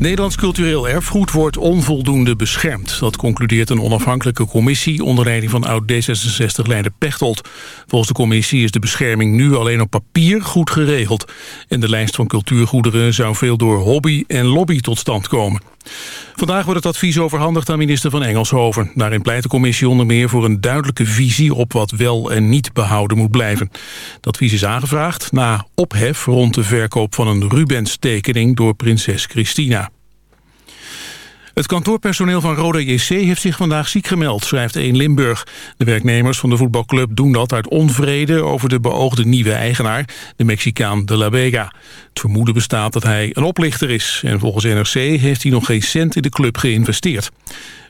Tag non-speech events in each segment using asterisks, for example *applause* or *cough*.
Nederlands cultureel erfgoed wordt onvoldoende beschermd. Dat concludeert een onafhankelijke commissie onder leiding van oud-D66-leider Pechtold. Volgens de commissie is de bescherming nu alleen op papier goed geregeld. En de lijst van cultuurgoederen zou veel door hobby en lobby tot stand komen. Vandaag wordt het advies overhandigd aan minister van Engelshoven. Daarin pleit de commissie onder meer voor een duidelijke visie op wat wel en niet behouden moet blijven. Dat advies is aangevraagd na ophef rond de verkoop van een Rubens-tekening door prinses Christina. Het kantoorpersoneel van Roda JC heeft zich vandaag ziek gemeld, schrijft 1 Limburg. De werknemers van de voetbalclub doen dat uit onvrede over de beoogde nieuwe eigenaar, de Mexicaan De La Vega. Het vermoeden bestaat dat hij een oplichter is en volgens NRC heeft hij nog geen cent in de club geïnvesteerd.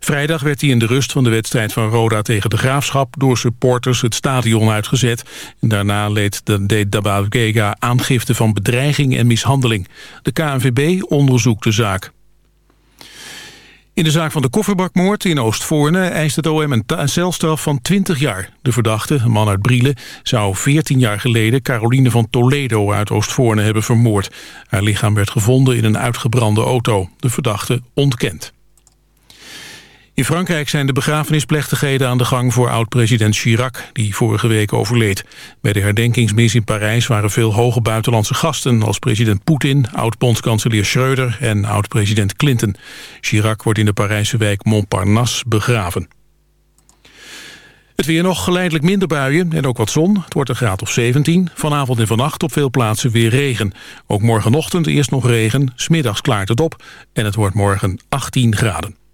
Vrijdag werd hij in de rust van de wedstrijd van Roda tegen de Graafschap door supporters het stadion uitgezet. Daarna leed de, de Vega aangifte van bedreiging en mishandeling. De KNVB onderzoekt de zaak. In de zaak van de kofferbakmoord in Oostvoorne eist het OM een celstraf van 20 jaar. De verdachte, een man uit Brielen, zou 14 jaar geleden Caroline van Toledo uit Oostvoorne hebben vermoord. Haar lichaam werd gevonden in een uitgebrande auto. De verdachte ontkent. In Frankrijk zijn de begrafenisplechtigheden aan de gang voor oud-president Chirac, die vorige week overleed. Bij de herdenkingsmis in Parijs waren veel hoge buitenlandse gasten, als president Poetin, oud-bondskanselier Schreuder en oud-president Clinton. Chirac wordt in de Parijse wijk Montparnasse begraven. Het weer nog geleidelijk minder buien en ook wat zon. Het wordt een graad of 17. Vanavond en vannacht op veel plaatsen weer regen. Ook morgenochtend eerst nog regen. Smiddags klaart het op en het wordt morgen 18 graden.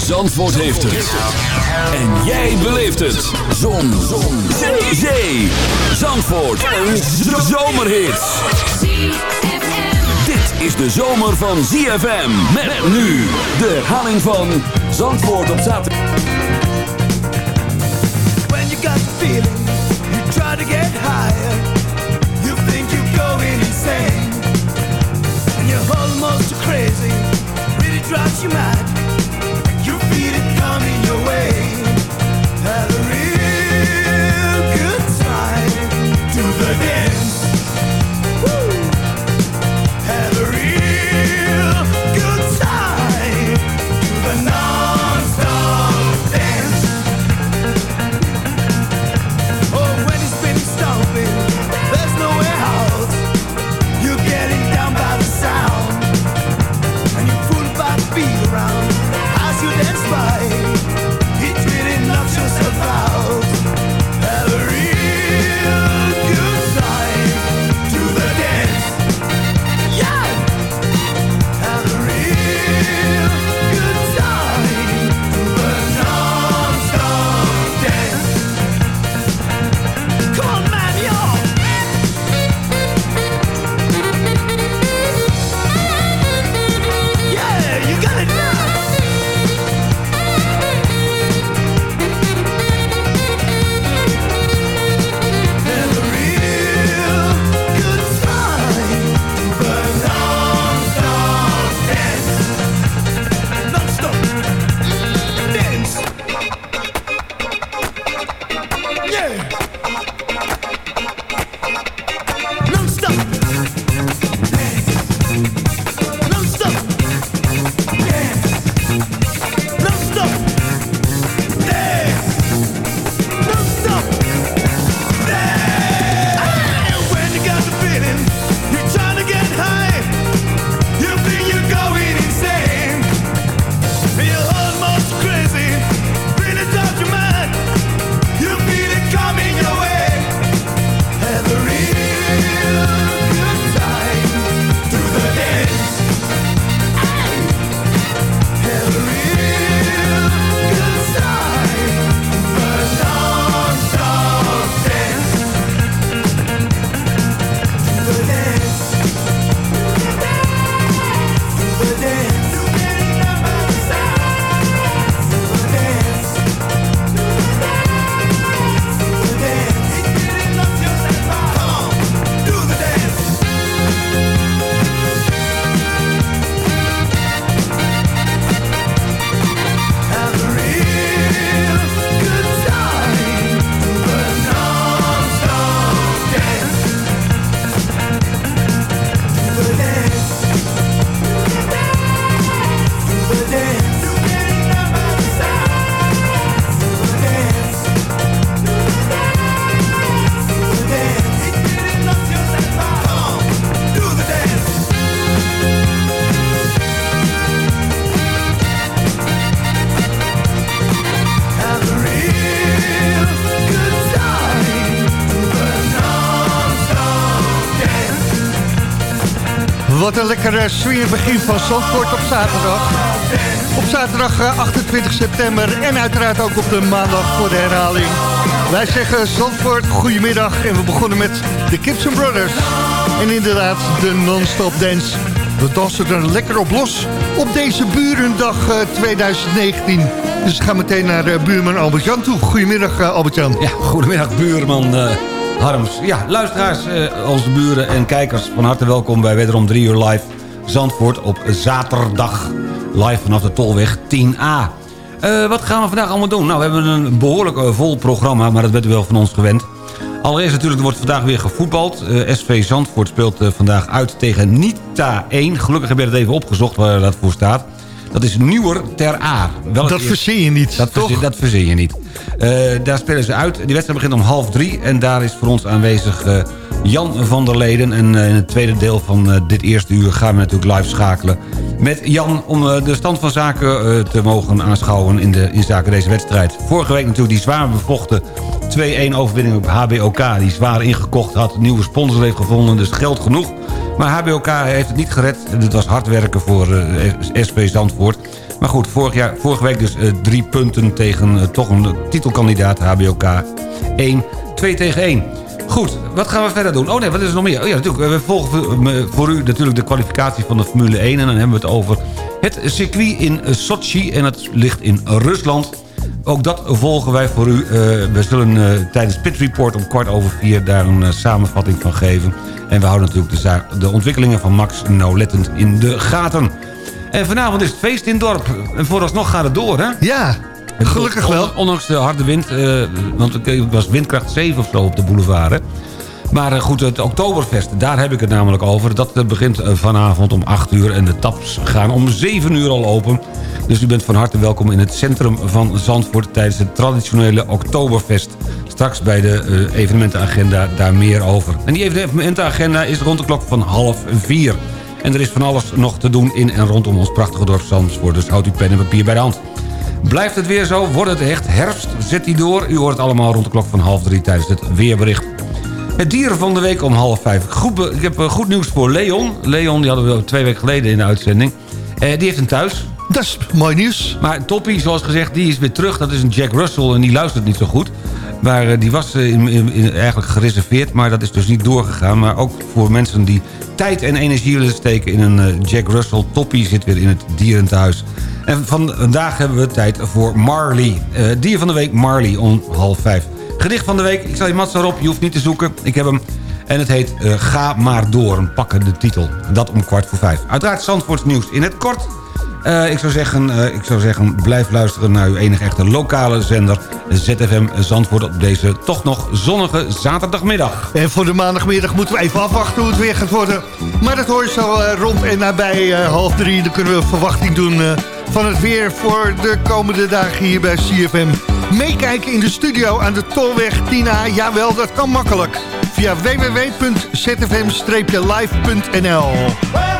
Zandvoort heeft het. En jij beleeft het. Zon. Zon. Zee. Zee. Zandvoort. Een zomerhit. Dit is de zomer van ZFM. Met nu de herhaling van Zandvoort op zaterdag. When you got the feeling, you try to get higher. You think you're going insane. And you're almost crazy. Drives you mad. You feel your way. Have a real good time. Do the dance. Een lekker sfeer begin van Zandvoort op zaterdag. Op zaterdag 28 september en uiteraard ook op de maandag voor de herhaling. Wij zeggen Zandvoort, goedemiddag. En we begonnen met de Gibson Brothers. En inderdaad, de non-stop dance. We dansen er lekker op los op deze Burendag 2019. Dus we gaan meteen naar buurman Albert-Jan toe. Goedemiddag Albert-Jan. Ja, goedemiddag buurman Harms. Ja, luisteraars, onze buren en kijkers... van harte welkom bij wederom 3 uur live Zandvoort op zaterdag. Live vanaf de Tolweg 10A. Uh, wat gaan we vandaag allemaal doen? Nou, we hebben een behoorlijk uh, vol programma, maar dat u wel van ons gewend. Allereerst natuurlijk, wordt vandaag weer gevoetbald. SV Zandvoort speelt vandaag uit tegen Nita 1. Gelukkig heb je het even opgezocht waar dat voor staat. Dat is Nieuwer ter Aar. dat verzin je niet, dat toch? Verzin, dat verzin je niet. daar spelen ze uit. Die wedstrijd begint om half drie. En daar is voor ons aanwezig Jan van der Leden. En in het tweede deel van dit eerste uur gaan we natuurlijk live schakelen met Jan om eh, de stand van zaken eh, te mogen aanschouwen in, de, in zaken deze wedstrijd. Vorige week natuurlijk die zwaar bevochten 2-1 overwinning op HBOK. Die zwaar ingekocht had, nieuwe sponsors heeft gevonden, dus geld genoeg. Maar HBOK heeft het niet gered. Het was hard werken voor eh, SV Zandvoort. Maar goed, vorig jaar, vorige week dus uh, drie punten tegen uh, toch een titelkandidaat HBOK. 1, 2 tegen 1. Goed, wat gaan we verder doen? Oh nee, wat is er nog meer? Oh ja, natuurlijk. We volgen voor u natuurlijk de kwalificatie van de Formule 1. En dan hebben we het over het circuit in Sochi. En het ligt in Rusland. Ook dat volgen wij voor u. Uh, we zullen uh, tijdens Pit Report om kwart over vier daar een uh, samenvatting van geven. En we houden natuurlijk de, de ontwikkelingen van Max nauwlettend in de gaten. En vanavond is het feest in het dorp. En vooralsnog gaat het door, hè? Ja, Gelukkig wel. Ondanks de harde wind, want het was windkracht 7 of zo op de boulevard. Hè? Maar goed, het Oktoberfest, daar heb ik het namelijk over. Dat begint vanavond om 8 uur en de taps gaan om 7 uur al open. Dus u bent van harte welkom in het centrum van Zandvoort... tijdens het traditionele Oktoberfest. Straks bij de evenementenagenda daar meer over. En die evenementenagenda is rond de klok van half 4. En er is van alles nog te doen in en rondom ons prachtige dorp Zandvoort. Dus houdt uw pen en papier bij de hand. Blijft het weer zo, wordt het echt herfst, zet die door. U hoort het allemaal rond de klok van half drie tijdens het weerbericht. Het dieren van de week om half vijf. Goed, ik heb eh, goed nieuws voor Leon. Leon die hadden we twee weken geleden in de uitzending. Eh, die heeft een thuis. Dat is mooi nieuws. Maar Toppie, zoals gezegd, die is weer terug. Dat is een Jack Russell en die luistert niet zo goed. Maar uh, die was in, eigenlijk gereserveerd, maar dat is dus niet doorgegaan. Maar ook voor mensen die tijd en energie willen steken in een uh, Jack Russell. Toppie zit weer in het dierenthuis. En vandaag hebben we tijd voor Marley. dier van de week Marley om half vijf. Gedicht van de week, ik zal je mats erop, je hoeft niet te zoeken. Ik heb hem en het heet Ga maar door, een pakkende titel. Dat om kwart voor vijf. Uiteraard Zandvoorts nieuws in het kort... Uh, ik, zou zeggen, uh, ik zou zeggen, blijf luisteren naar uw enige echte lokale zender... ZFM Zandvoort op deze toch nog zonnige zaterdagmiddag. En voor de maandagmiddag moeten we even afwachten hoe het weer gaat worden. Maar dat hoor je zo uh, rond en nabij half drie. Dan kunnen we verwachting doen van het weer voor de komende dagen hier bij CFM. Meekijken in de studio aan de Tolweg Tina. Jawel, dat kan makkelijk. Via www.zfm-live.nl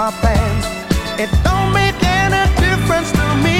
my? It don't make any difference to me,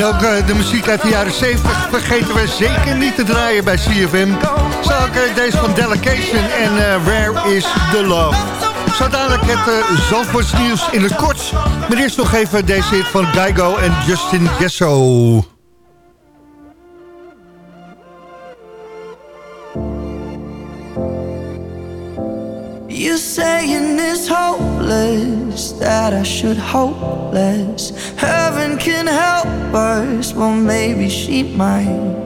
En ook eh, de muziek uit de jaren 70 vergeten we zeker niet te draaien bij CFM. Zo ook eh, deze van Delegation en eh, Where is the Love. Zo dadelijk het uh, nieuws in het kort. Maar eerst nog even deze hit van Geigo en Justin Gesso. Well maybe she might.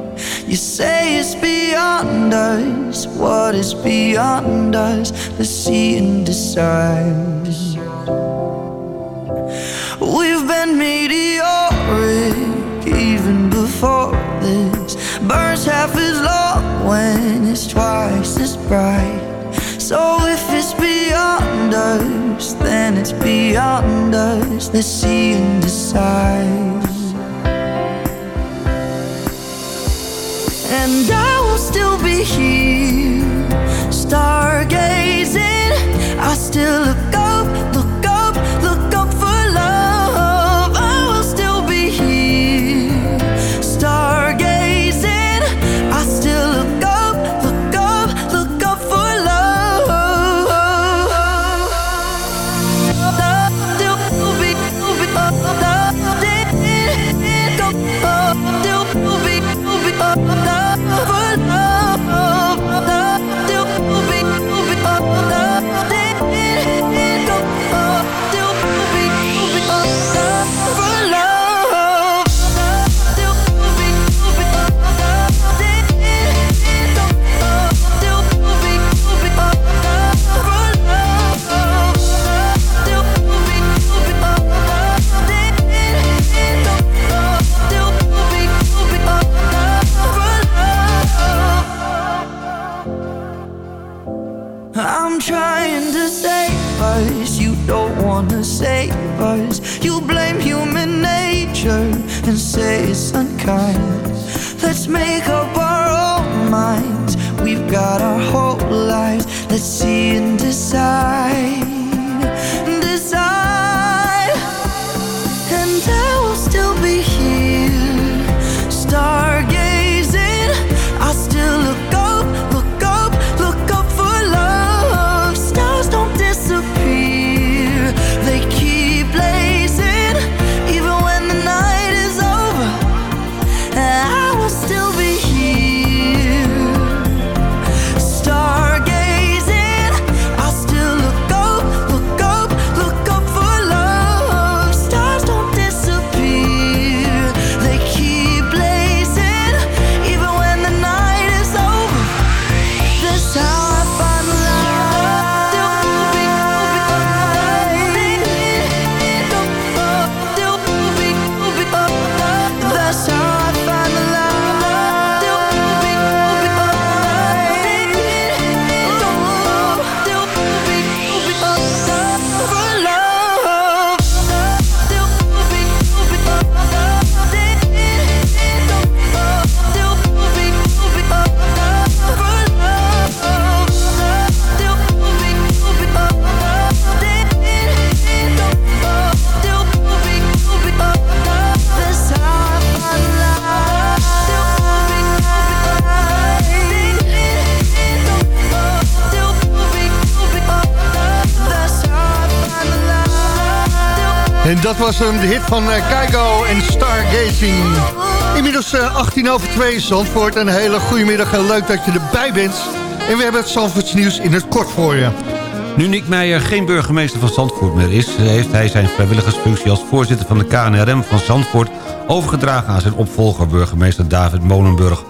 You say it's beyond us. What is beyond us? Let's see and decide. We've been meteoric even before this. Burns half as long when it's twice as bright. So if it's beyond us, then it's beyond us. Let's see and decide. And I will still be here, stargazing. I still look up, dat was een hit van uh, Keigo en Stargazing. Inmiddels uh, 18 over 2 Zandvoort. Een hele goede middag en leuk dat je erbij bent. En we hebben het Zandvoorts nieuws in het kort voor je. Nu Nick Meijer geen burgemeester van Zandvoort meer is... heeft hij zijn vrijwilligersfunctie als voorzitter van de KNRM van Zandvoort... overgedragen aan zijn opvolger burgemeester David Molenburg.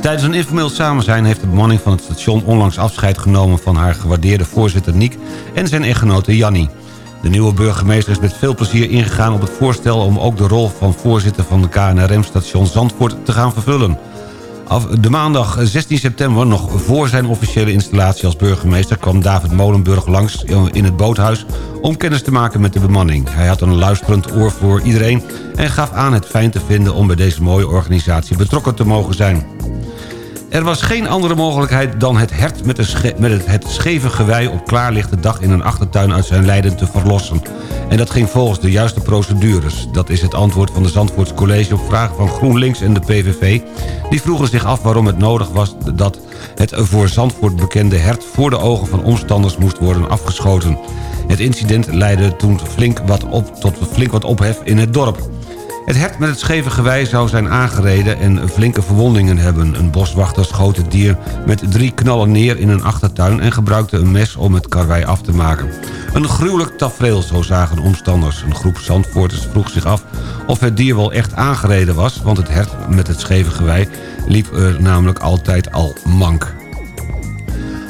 Tijdens een informeel samenzijn heeft de bemanning van het station... onlangs afscheid genomen van haar gewaardeerde voorzitter Niek... en zijn echtgenote Jannie. De nieuwe burgemeester is met veel plezier ingegaan op het voorstel... om ook de rol van voorzitter van de KNRM-station Zandvoort te gaan vervullen. De maandag 16 september, nog voor zijn officiële installatie als burgemeester... kwam David Molenburg langs in het boothuis om kennis te maken met de bemanning. Hij had een luisterend oor voor iedereen... en gaf aan het fijn te vinden om bij deze mooie organisatie betrokken te mogen zijn. Er was geen andere mogelijkheid dan het hert met, met het, scheve gewei... op klaarlichte dag in een achtertuin uit zijn lijden te verlossen. En dat ging volgens de juiste procedures. Dat is het antwoord van de Zandvoorts College op vragen van GroenLinks en de PVV. Die vroegen zich af waarom het nodig was dat het voor Zandvoort bekende hert... voor de ogen van omstanders moest worden afgeschoten. Het incident leidde toen flink wat op, tot flink wat ophef in het dorp. Het hert met het scheve gewei zou zijn aangereden en flinke verwondingen hebben. Een boswachter schoot het dier met drie knallen neer in een achtertuin... en gebruikte een mes om het karwei af te maken. Een gruwelijk tafereel, zo zagen omstanders. Een groep zandvoorters vroeg zich af of het dier wel echt aangereden was... want het hert met het scheve gewei liep er namelijk altijd al mank.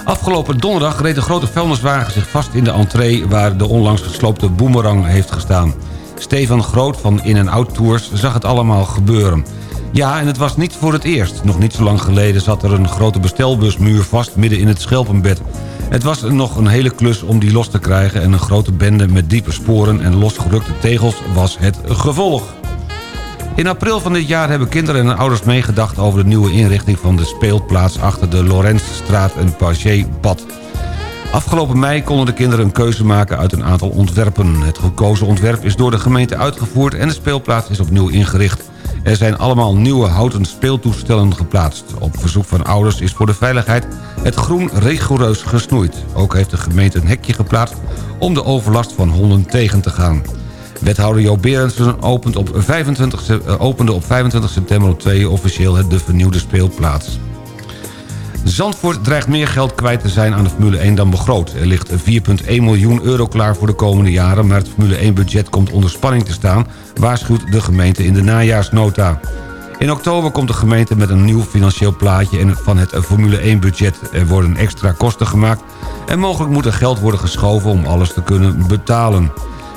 Afgelopen donderdag reed de grote vuilniswagen zich vast in de entree... waar de onlangs gesloopte boemerang heeft gestaan. Stefan Groot van In- Out Tours zag het allemaal gebeuren. Ja, en het was niet voor het eerst. Nog niet zo lang geleden zat er een grote bestelbusmuur vast midden in het schelpenbed. Het was nog een hele klus om die los te krijgen... en een grote bende met diepe sporen en losgerukte tegels was het gevolg. In april van dit jaar hebben kinderen en ouders meegedacht... over de nieuwe inrichting van de speelplaats achter de Lorenzstraat en Pagé-pad. Afgelopen mei konden de kinderen een keuze maken uit een aantal ontwerpen. Het gekozen ontwerp is door de gemeente uitgevoerd en de speelplaats is opnieuw ingericht. Er zijn allemaal nieuwe houten speeltoestellen geplaatst. Op verzoek van ouders is voor de veiligheid het groen rigoureus gesnoeid. Ook heeft de gemeente een hekje geplaatst om de overlast van honden tegen te gaan. Wethouder Jo Berendsen opent op 25, eh, opende op 25 september op 2 officieel de vernieuwde speelplaats. Zandvoort dreigt meer geld kwijt te zijn aan de Formule 1 dan begroot. Er ligt 4,1 miljoen euro klaar voor de komende jaren... maar het Formule 1-budget komt onder spanning te staan... waarschuwt de gemeente in de najaarsnota. In oktober komt de gemeente met een nieuw financieel plaatje van het Formule 1-budget. Er worden extra kosten gemaakt en mogelijk moet er geld worden geschoven om alles te kunnen betalen.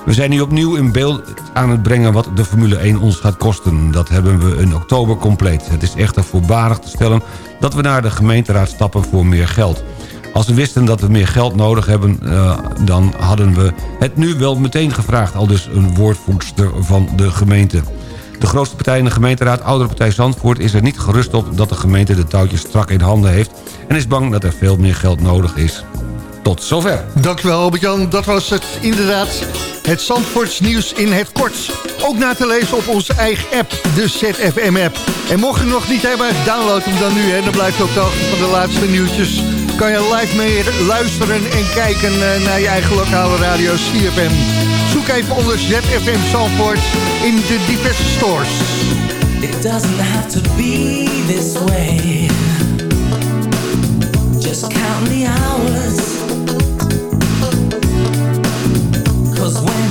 We zijn nu opnieuw in beeld aan het brengen wat de Formule 1 ons gaat kosten. Dat hebben we in oktober compleet. Het is echter voorbarig te stellen dat we naar de gemeenteraad stappen voor meer geld. Als we wisten dat we meer geld nodig hebben, uh, dan hadden we het nu wel meteen gevraagd. Al dus een woordvoerster van de gemeente. De grootste partij in de gemeenteraad, Oudere Partij Zandvoort... is er niet gerust op dat de gemeente de touwtjes strak in handen heeft... en is bang dat er veel meer geld nodig is. Tot zover. Dankjewel Albert-Jan, dat was het inderdaad. Het Zandvoorts nieuws in het kort. Ook na te lezen op onze eigen app, de ZFM-app. En mocht je hem nog niet hebben, download hem dan nu. Hè. Dan blijft ook de van de laatste nieuwtjes. Kan je live mee luisteren en kijken eh, naar je eigen lokale radio CFM. Zoek even onder ZFM Zandvoort in de diverse stores. It doesn't have to be this way. Just count the hours.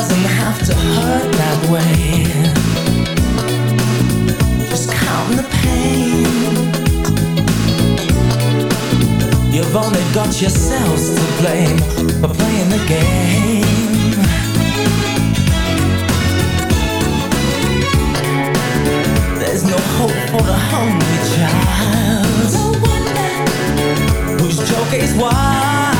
doesn't have to hurt that way. Just count the pain. You've only got yourselves to blame for playing the game. There's no hope for the hungry child no whose joke is wild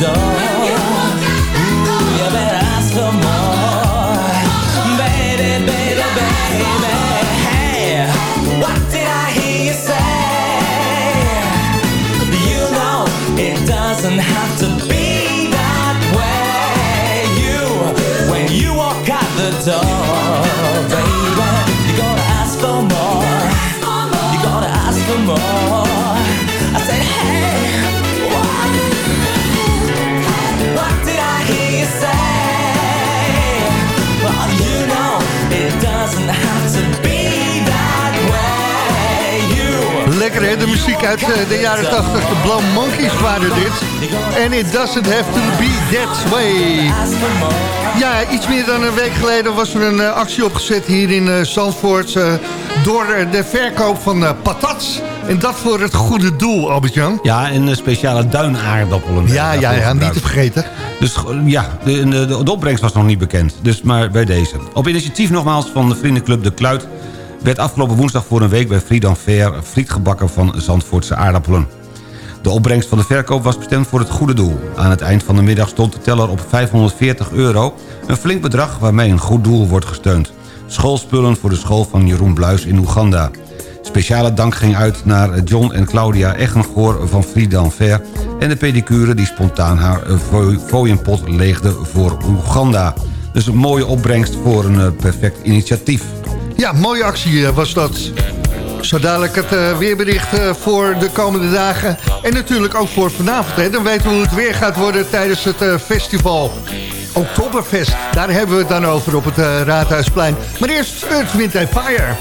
out muziek uit eh, de jaren 80. De Blow Monkeys waren dit. En it doesn't have to be that way. Ja, iets meer dan een week geleden was er een eh, actie opgezet hier in eh, Zandvoort... door de verkoop van patats. En dat voor het goede doel, Albert-Jan. Ja, en speciale duinaardappelen. Ja, ja, ja, niet te vergeten. Dus ja, de, de, de opbrengst was nog niet bekend. Dus maar bij deze. Op initiatief nogmaals van de vriendenclub De Kluit... werd afgelopen woensdag voor een week bij Friedan Fair... friet gebakken van Zandvoortse aardappelen. De opbrengst van de verkoop was bestemd voor het goede doel. Aan het eind van de middag stond de teller op 540 euro... een flink bedrag waarmee een goed doel wordt gesteund. Schoolspullen voor de school van Jeroen Bluis in Oeganda. Speciale dank ging uit naar John en Claudia Eggengoor van Friedan Fair... en de pedicure die spontaan haar fooienpot leegde voor Oeganda. Dus een mooie opbrengst voor een eh, perfect initiatief. Ja, mooie actie eh, was dat. Zo dadelijk het eh, weerbericht eh, voor de komende dagen. En natuurlijk ook voor vanavond. Hè. Dan weten we hoe het weer gaat worden tijdens het festival. Oktoberfest, daar hebben we het dan over op het Raadhuisplein. Maar eerst Earth, Wind Fire.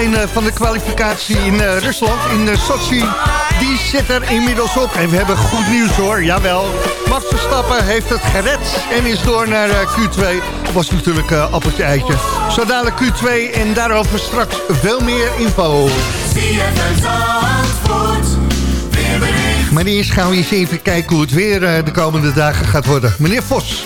Eh, van de kwalificatie in eh, Rusland, in eh, Sochi. Die zit er inmiddels op. En we hebben goed nieuws hoor, jawel. Max Verstappen heeft het gered en is door naar Q2. Dat was natuurlijk uh, appeltje eitje. Zo dadelijk Q2 en daarover straks veel meer info. Maar eerst gaan we eens even kijken hoe het weer de komende dagen gaat worden. Meneer Vos.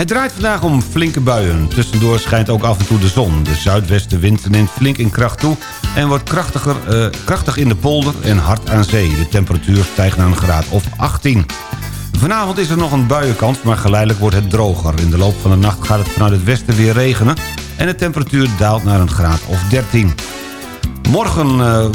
Het draait vandaag om flinke buien. Tussendoor schijnt ook af en toe de zon. De zuidwestenwind neemt flink in kracht toe... en wordt krachtiger, uh, krachtig in de polder en hard aan zee. De temperatuur stijgt naar een graad of 18. Vanavond is er nog een buienkans, maar geleidelijk wordt het droger. In de loop van de nacht gaat het vanuit het westen weer regenen... en de temperatuur daalt naar een graad of 13. Morgen uh,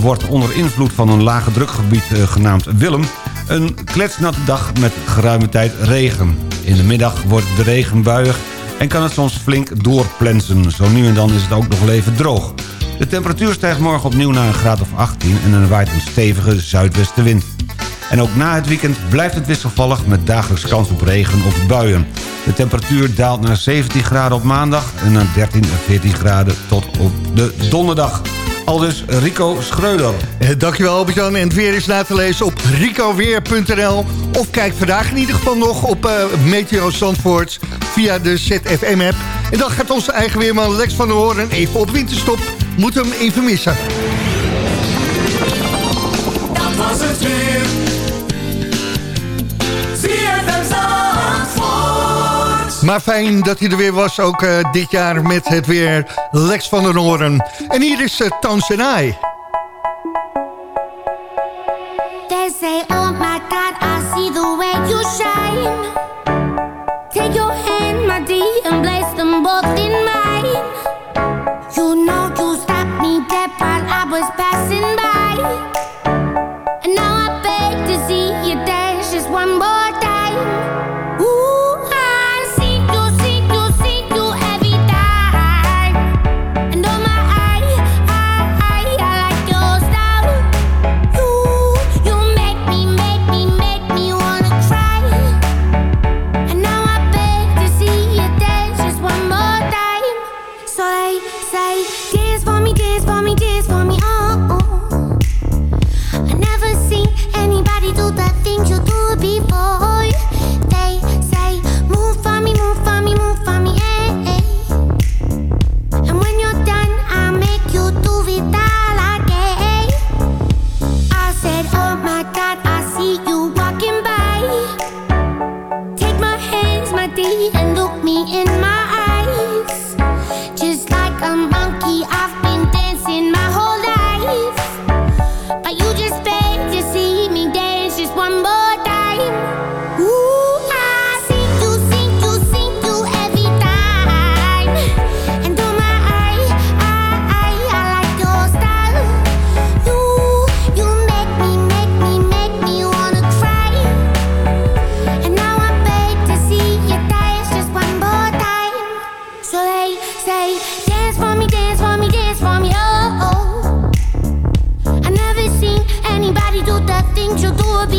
wordt onder invloed van een lage drukgebied uh, genaamd Willem... een kletsnatte dag met geruime tijd regen. In de middag wordt de regen buiig en kan het soms flink doorplensen. Zo nu en dan is het ook nog even droog. De temperatuur stijgt morgen opnieuw naar een graad of 18... en er waait een stevige zuidwestenwind. En ook na het weekend blijft het wisselvallig met dagelijks kans op regen of buien. De temperatuur daalt naar 17 graden op maandag en naar 13 en 14 graden tot op de donderdag. Aldus Rico Schreuder. Eh, dankjewel Albert-Jan. En het weer is na te lezen op ricoweer.nl. Of kijk vandaag in ieder geval nog op uh, Meteo Zandvoort via de ZFM-app. En dan gaat onze eigen weerman Lex van der Hoorn even op winterstop. Moet hem even missen. Dat was het weer. Maar fijn dat hij er weer was, ook uh, dit jaar met het weer Lex van der Hoorn. En hier is uh, Tans en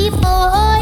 before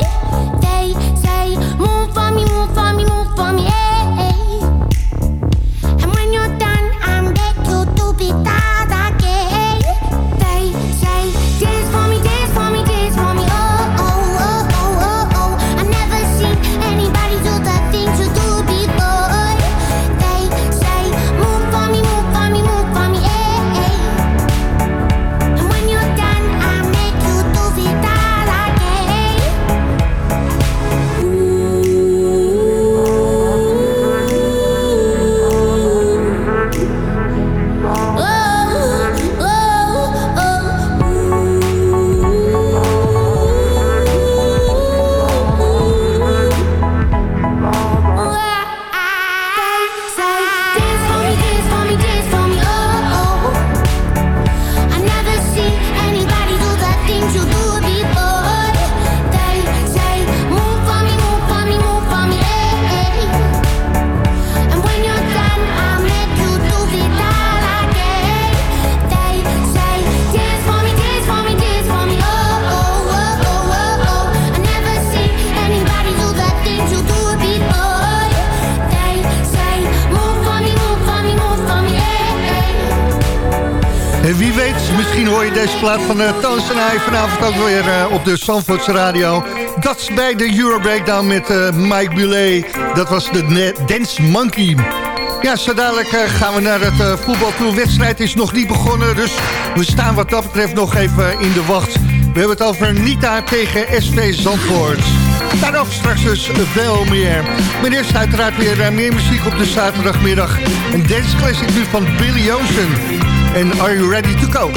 plaat van de Toon Vanavond ook weer eh, op de Zandvoortse radio. Dat is bij de Euro Breakdown met eh, Mike Bulet. Dat was de Dance Monkey. Ja, zo dadelijk gaan we naar het voetbal toe. Wedstrijd is nog niet begonnen, dus we staan wat dat betreft nog even in de wacht. We hebben het over Nita tegen SV Zandvoort. Daarop straks dus veel meer. Maar eerst uiteraard weer meer muziek op de zaterdagmiddag. Een dance classic nu van Billy Ocean. En Are You Ready To Go?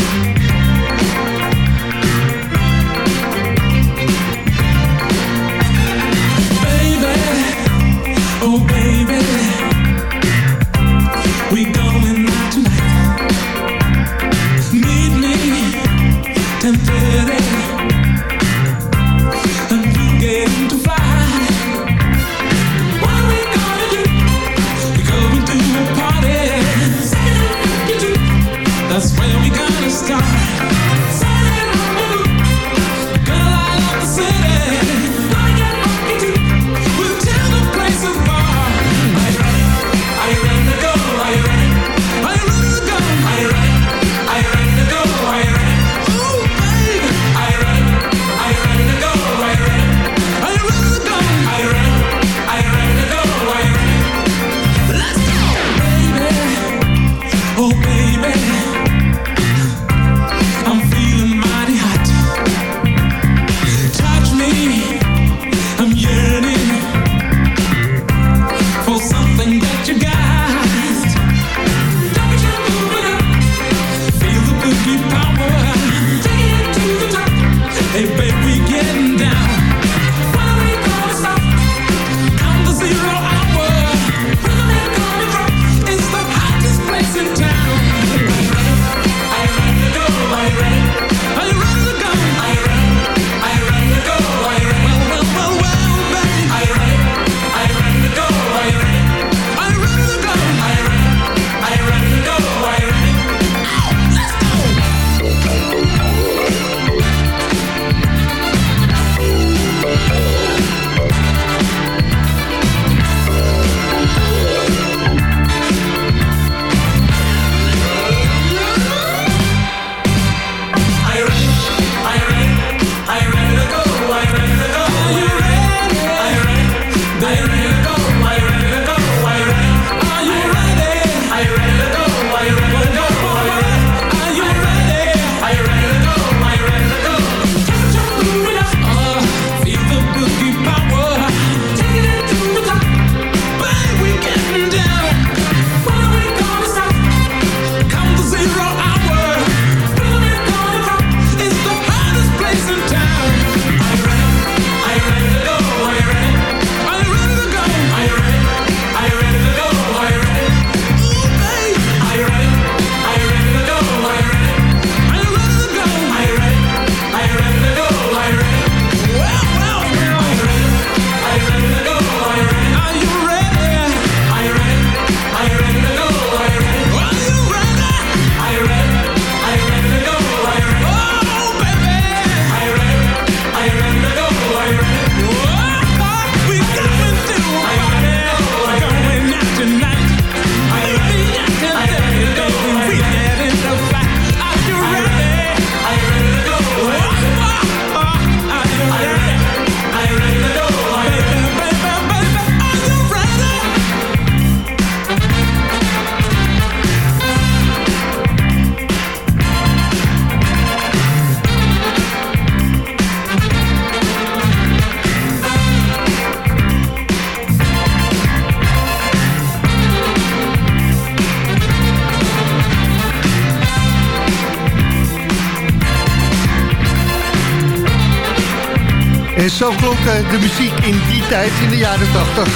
En zo klonk eh, de muziek in die tijd, in de jaren 80.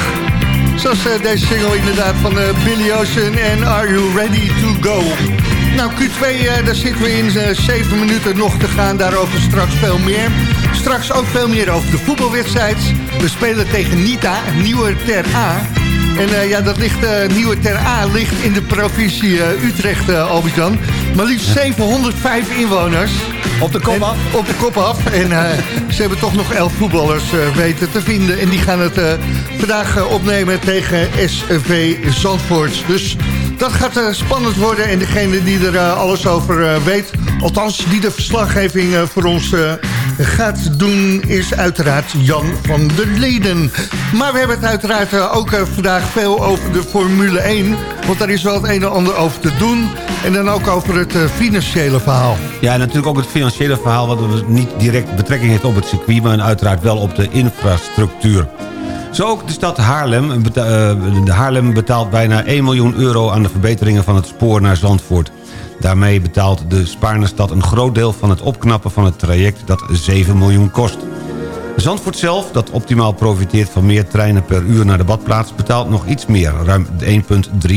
Zoals eh, deze single inderdaad van eh, Billy Ocean en Are You Ready To Go? Nou, Q2, daar zitten we in 7 minuten nog te gaan. Daarover straks veel meer. Straks ook veel meer over de voetbalwedstrijd. We spelen tegen Nita, Nieuwe Ter A. En ja, dat ligt, uh, Nieuwe Ter A ligt in de provincie Utrecht, uh, Maar liefst 705 inwoners. Op de kop af. Op de kop af. En eh, ze hebben toch nog elf voetballers eh, weten te vinden. En die gaan het eh, vandaag opnemen tegen SV Zandvoort. Dus dat gaat spannend worden. En degene die er alles over weet... althans die de verslaggeving voor ons gaat doen... is uiteraard Jan van der Leden. Maar we hebben het uiteraard ook vandaag veel over de Formule 1. Want daar is wel het een en ander over te doen en dan ook over het financiële verhaal. Ja, en natuurlijk ook het financiële verhaal... wat niet direct betrekking heeft op het circuit... maar uiteraard wel op de infrastructuur. Zo ook de stad Haarlem. Eh, de Haarlem betaalt bijna 1 miljoen euro aan de verbeteringen van het spoor naar Zandvoort. Daarmee betaalt de Spaarnestad een groot deel van het opknappen van het traject dat 7 miljoen kost. Zandvoort zelf, dat optimaal profiteert van meer treinen per uur naar de badplaats... betaalt nog iets meer, ruim 1,3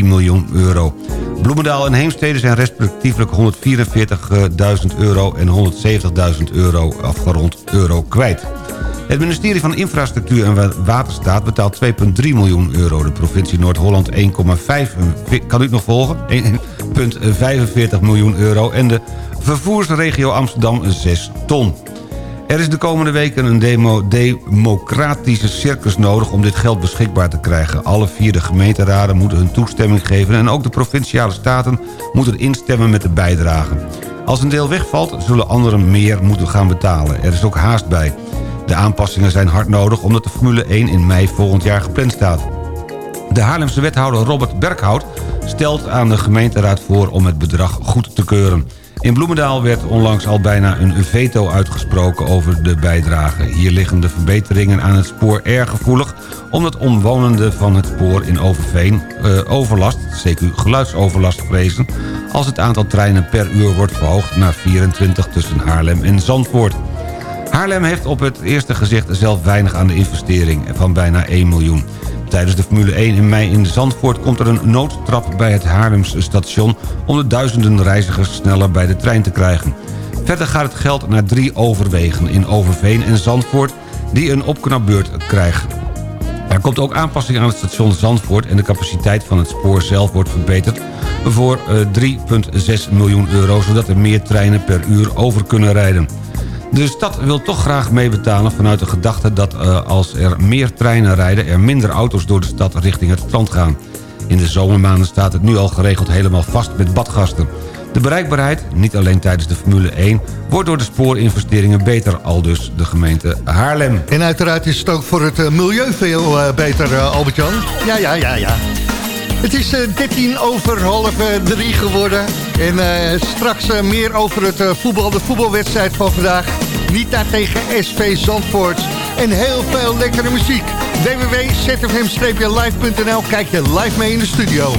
miljoen euro. Bloemendaal en Heemstede zijn respectievelijk 144.000 euro en 170.000 euro afgerond euro kwijt. Het ministerie van Infrastructuur en Waterstaat betaalt 2,3 miljoen euro. De provincie Noord-Holland 1,5... Kan u het nog volgen? 1,45 miljoen euro. En de vervoersregio Amsterdam 6 ton. Er is de komende weken een demo democratische circus nodig om dit geld beschikbaar te krijgen. Alle vier de gemeenteraden moeten hun toestemming geven... en ook de provinciale staten moeten instemmen met de bijdrage. Als een deel wegvalt, zullen anderen meer moeten gaan betalen. Er is ook haast bij. De aanpassingen zijn hard nodig omdat de Formule 1 in mei volgend jaar gepland staat. De Haarlemse wethouder Robert Berghout stelt aan de gemeenteraad voor om het bedrag goed te keuren. In Bloemendaal werd onlangs al bijna een veto uitgesproken over de bijdrage. Hier liggen de verbeteringen aan het spoor erg gevoelig... omdat omwonenden van het spoor in Overveen uh, overlast, CQ geluidsoverlast vrezen... als het aantal treinen per uur wordt verhoogd naar 24 tussen Haarlem en Zandvoort. Haarlem heeft op het eerste gezicht zelf weinig aan de investering van bijna 1 miljoen. Tijdens de Formule 1 in mei in Zandvoort komt er een noodtrap bij het Haarlemse station... om de duizenden reizigers sneller bij de trein te krijgen. Verder gaat het geld naar drie overwegen in Overveen en Zandvoort... die een opknapbeurt krijgen. Er komt ook aanpassing aan het station Zandvoort... en de capaciteit van het spoor zelf wordt verbeterd voor 3,6 eh, miljoen euro... zodat er meer treinen per uur over kunnen rijden. De stad wil toch graag meebetalen vanuit de gedachte dat uh, als er meer treinen rijden... er minder auto's door de stad richting het strand gaan. In de zomermaanden staat het nu al geregeld helemaal vast met badgasten. De bereikbaarheid, niet alleen tijdens de Formule 1... wordt door de spoorinvesteringen beter, al dus de gemeente Haarlem. En uiteraard is het ook voor het eh, milieu veel uh, beter, Albert-Jan. Ja, ja, ja, ja. Het is 13 over half 3 geworden. En uh, straks meer over het voetbal, de voetbalwedstrijd van vandaag. Nita tegen SV Zandvoort. En heel veel lekkere muziek. www.zfm-live.nl Kijk je live mee in de studio.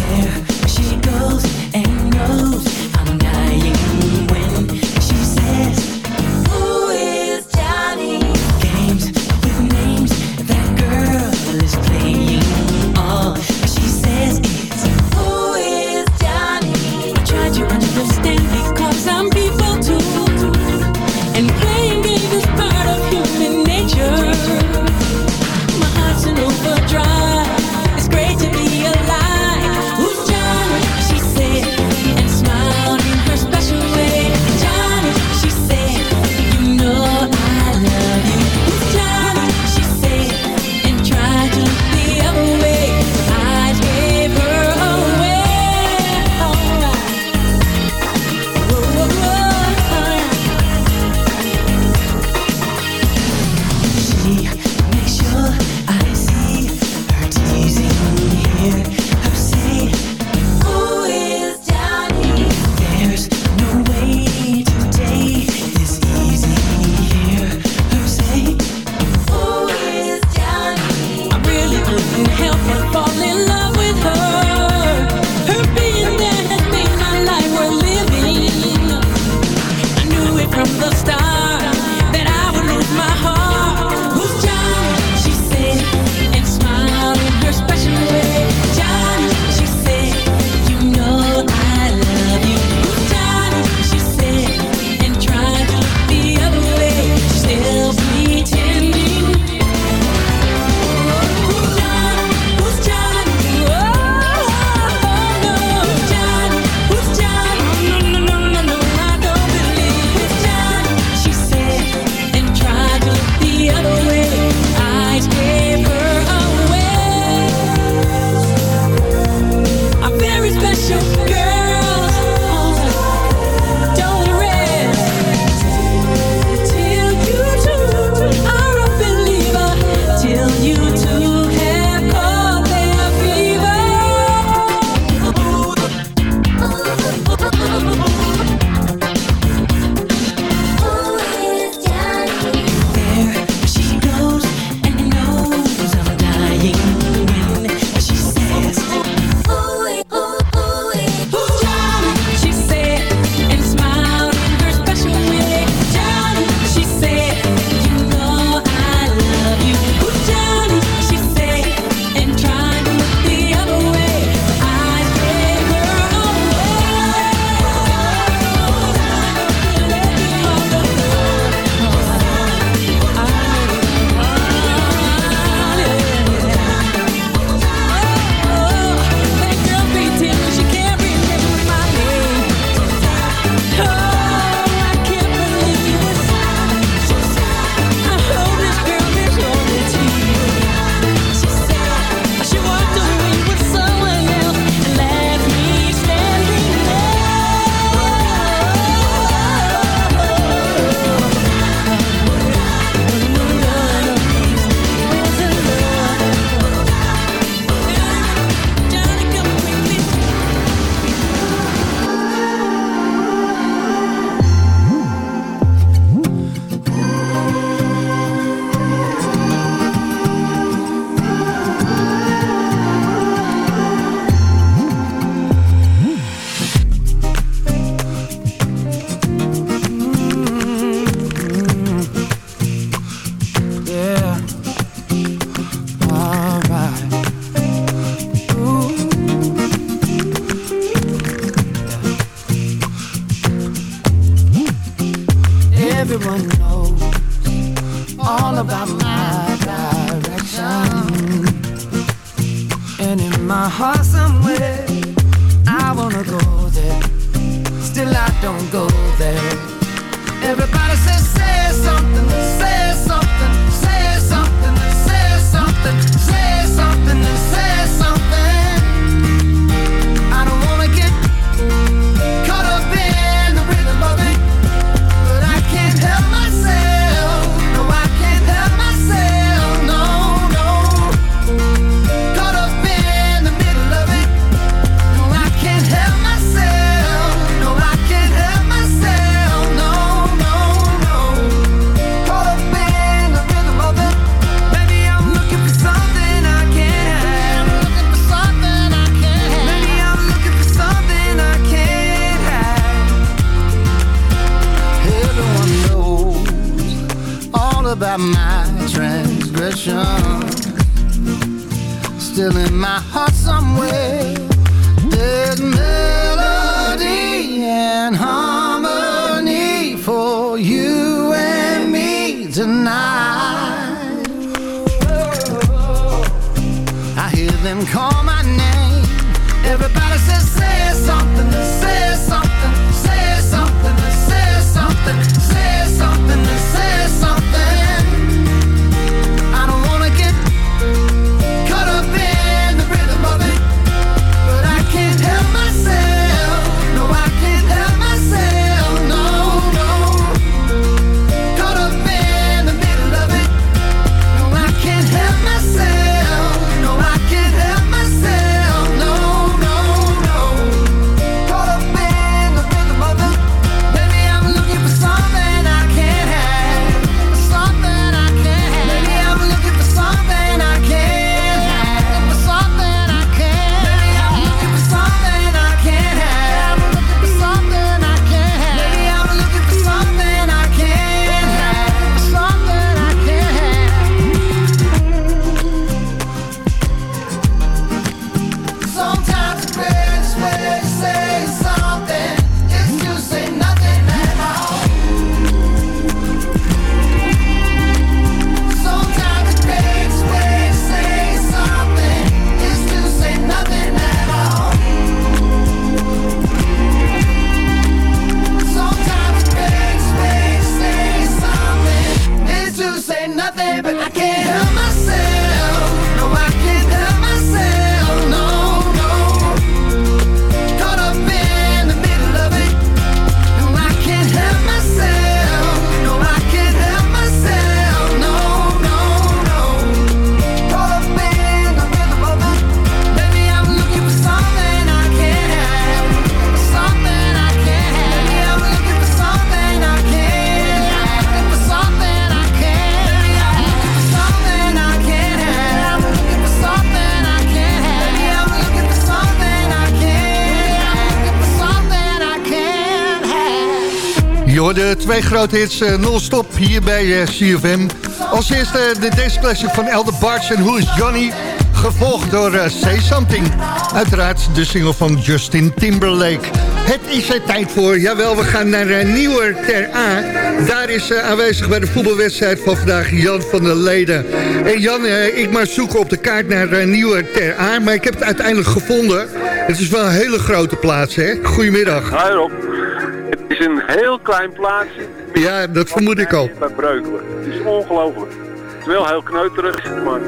Hoorde twee grote hits eh, non-stop hier bij eh, CFM. Als eerste de Dance Classic van Elder Barge en Who is Johnny. Gevolgd door eh, Say Something. Uiteraard de single van Justin Timberlake. Het is er tijd voor. Jawel, we gaan naar uh, Nieuwer ter A. Daar is eh, aanwezig bij de voetbalwedstrijd van vandaag Jan van der Leden. En Jan, eh, ik maar zoeken op de kaart naar uh, Nieuwer ter A. Maar ik heb het uiteindelijk gevonden. Het is wel een hele grote plaats, hè? Goedemiddag. Hi Rob. Het is een heel klein plaatsje. Ja, dat vermoed ik al. Bij Breukelen. Het is ongelooflijk. Het is wel heel kneuterig, maar...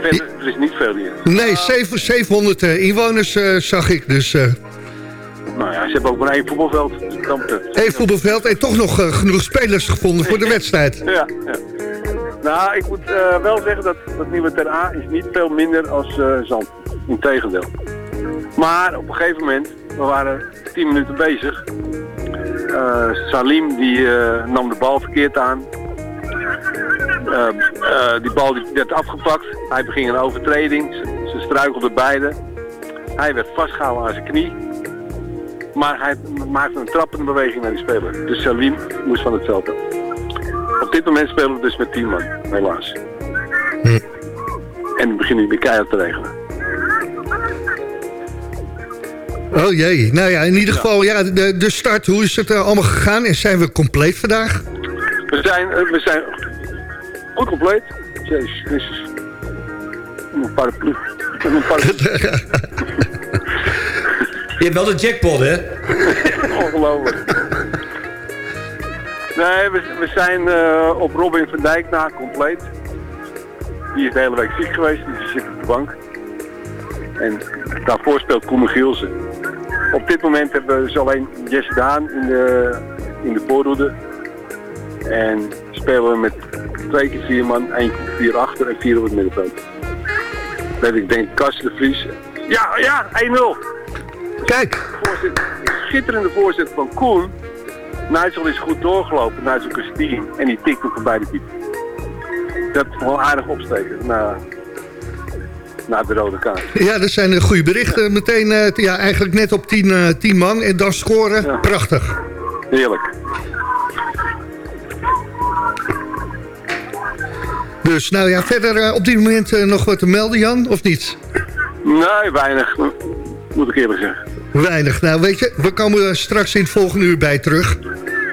Verder, er is niet veel hier. Nee, zeven- 700 eh, inwoners eh, zag ik. Dus eh Nou ja, ze hebben ook maar één voetbalveld. Één voetbalveld en toch nog genoeg spelers gevonden voor de wedstrijd. Ja, ja. Nou, ik moet wel zeggen dat dat nieuwe Ter A is niet veel minder als eh Zand. Integendeel. Maar op een gegeven moment, we waren 10 minuten bezig. Eh, Salim die eh, nam de bal verkeerd aan. Eh, die bal die werd afgepakt. Hij beging een overtreding. Ze, struikelden beide. Hij werd vastgehouden aan zijn knie. Maar hij maakte een trappende beweging naar die speler. Dus Salim moest van het veld af. Op dit moment spelen we dus met 10 man, helaas. En we beginnen weer keihard te regelen. Oh jee, nou ja, in ieder geval, ja, de, de start, hoe is het uh, allemaal gegaan? En zijn we compleet vandaag? We zijn, uh, we zijn goed compleet. Jezus Christus. Een paraplu. Een paraplu. *laughs* Je hebt wel de jackpot, hè? Ongelooflijk. Nee, we, we zijn uh, op Robin van Dijk na compleet. Die is de hele week ziek geweest, dus die zit op de bank. En daarvoor speelt Koen Gielsen. Op dit moment hebben we dus alleen Jesse Daan in de, in de voorhoede. En spelen we met twee keer vier man, één keer vier achter en vier op het middenveld. Dat ik denk Kast de Vries. Ja, ja, 1-0. Kijk. Voorzet, schitterende voorzet van Koen. Nigel is goed doorgelopen, Nigel Christine. En die tikt hem voorbij de keeper. Dat is wel aardig opsteken na, na de rode kaart. Ja, dat zijn goede berichten. Meteen uh, ja, eigenlijk net op 10 uh, tien man en dan scoren. Ja. Prachtig. Heerlijk. Dus nou ja, verder uh, op dit moment nog wat te melden, Jan, of niet? Nee, weinig, moet ik eerlijk zeggen. Weinig. Nou, weet je, we komen straks in het volgende uur bij terug.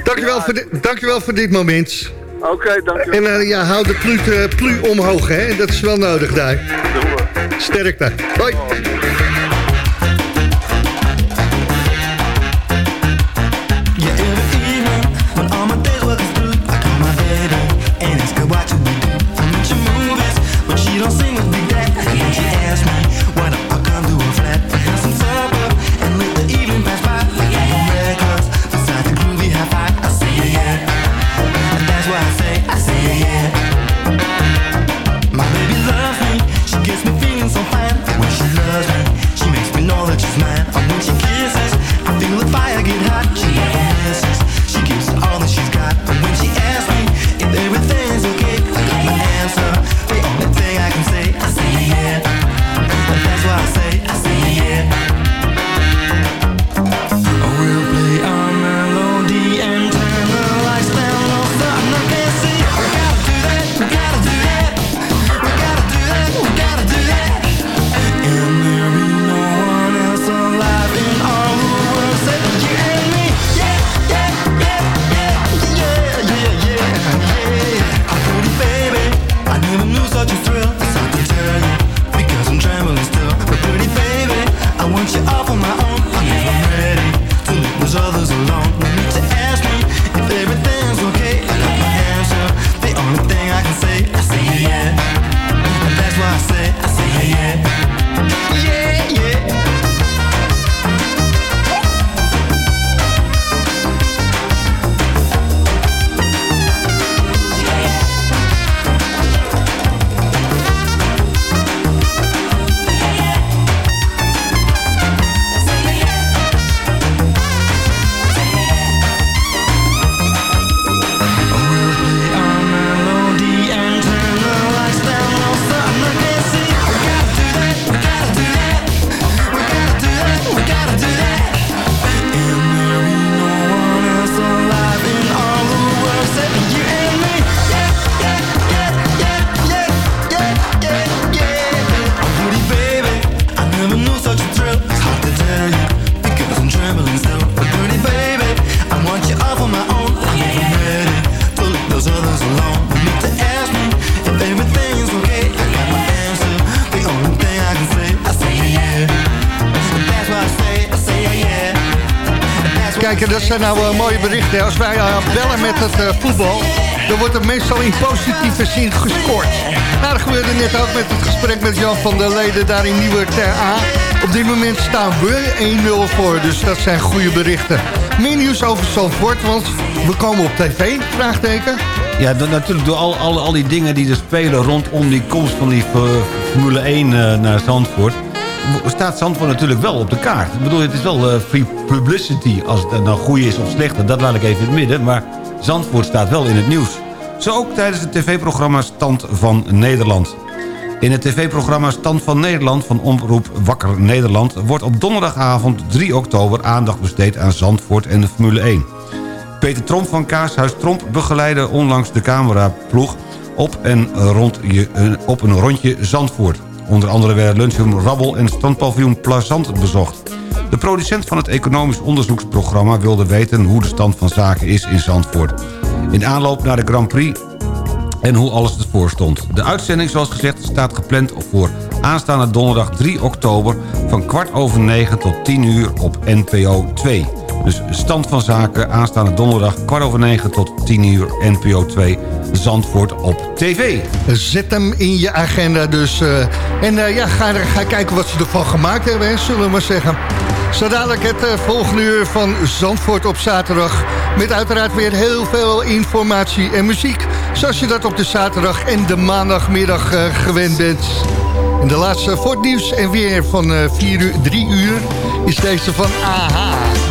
Dankjewel, ja. voor, di dankjewel voor dit moment. Oké, okay, dankjewel. En uh, ja, hou de plu, uh, plu omhoog, hè. Dat is wel nodig daar. Sterkte. Hoi. Dat zijn nou uh, mooie berichten. Als wij uh, bellen met het uh, voetbal, dan wordt er meestal in positieve zin gescoord. Nou, dat gebeurde net ook met het gesprek met Jan van der Leden daar in Nieuwe Ter A. Op dit moment staan we 1-0 voor, dus dat zijn goede berichten. Meer nieuws over Zandvoort, want we komen op tv, vraagteken. Ja, natuurlijk door al, al, al die dingen die er spelen rondom die komst van die Formule 1 naar Zandvoort staat Zandvoort natuurlijk wel op de kaart. Ik bedoel, het is wel uh, free publicity. Als het nou goed is of slecht, dat laat ik even in het midden. Maar Zandvoort staat wel in het nieuws. Zo ook tijdens het tv-programma Stand van Nederland. In het tv-programma Stand van Nederland van Omroep Wakker Nederland... wordt op donderdagavond 3 oktober aandacht besteed aan Zandvoort en de Formule 1. Peter Tromp van Kaashuis Tromp begeleidde onlangs de cameraploeg... op, en rond je, eh, op een rondje Zandvoort. Onder andere werden lunchroom Rabbel en strandpaviljoen Plazant bezocht. De producent van het economisch onderzoeksprogramma wilde weten... hoe de stand van zaken is in Zandvoort. In aanloop naar de Grand Prix en hoe alles ervoor stond. De uitzending, zoals gezegd, staat gepland voor aanstaande donderdag 3 oktober... van kwart over 9 tot 10 uur op NPO 2. Dus stand van zaken aanstaande donderdag kwart over 9 tot 10 uur NPO 2 Zandvoort op tv. Zet hem in je agenda dus. eh, en eh, ja, ga, ga kijken wat ze ervan gemaakt hebben, hè, zullen we maar zeggen. Zo dadelijk het eh, volgende uur van Zandvoort op zaterdag. Met uiteraard weer heel veel informatie en muziek. Zoals je dat op de zaterdag en de maandagmiddag gewend bent. En de laatste voor nieuws en weer van eh 4 uur, 3 uur is deze van AHA.